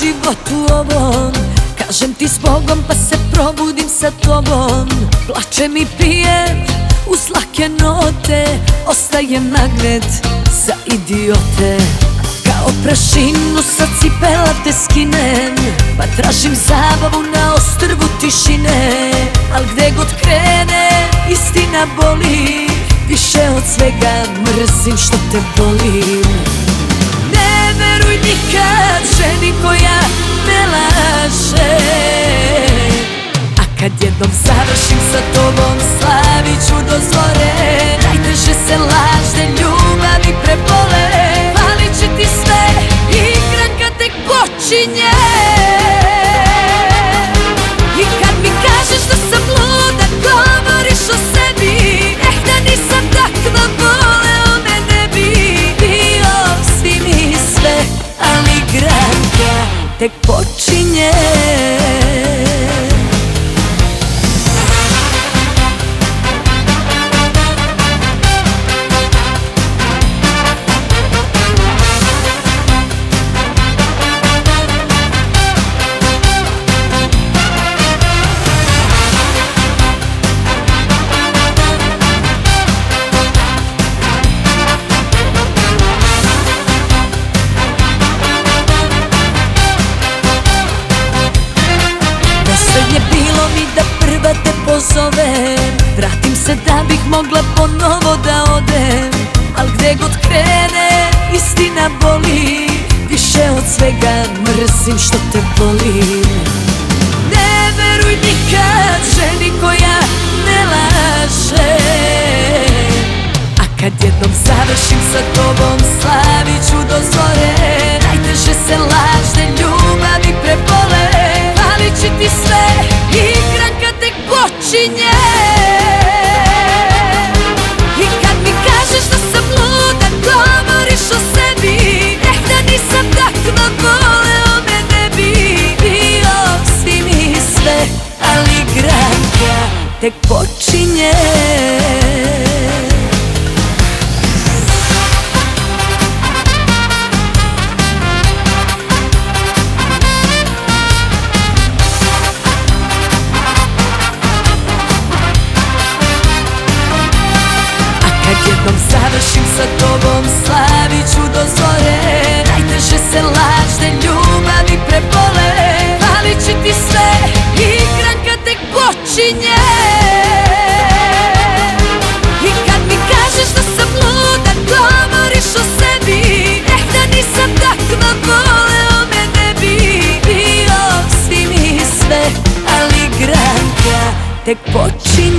životu ovom. Kažem ti s Bogom pa se probudim sa tobom. Plačem i pijem uz lake note Ostajem magnet za idiote. Kao prašinu sa cipela te skinem Pa tražim zabavu na ostrvu tišine. Al gde god krene istina boli Više od svega mrzim što te volim veruj nikad ženi koja ne laže. A kad jednom završim sa tobom slavit ću do zore. Najteže se lažne ljubavi prebole Falit će ti sve, igranka tek počinje tek počinje Bih mogla ponovo da odem Al gde god krene istina boli. Više od svega mrzim što te volim. Ne veruj nikad ženi koja ne laže tek počinje. A kad jednom završim sa tobom slavit ću do zore tak počí